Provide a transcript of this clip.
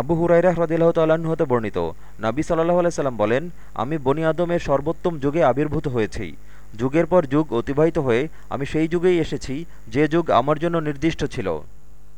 আবু হুরাইরা হ্রদিল্লাহ তাল্লাহ্ন হতে বর্ণিত। নাবি সাল্লাহ আলাইসাল্লাম বলেন, আমি বনি আদমের সর্বোত্তম যুগে আবির্ভূত হয়েছি। যুগের পর যুগ অতিবাহিত হয়ে আমি সেই যুগেই এসেছি, যে যুগ আমার জন্য নির্দিষ্ট ছিল।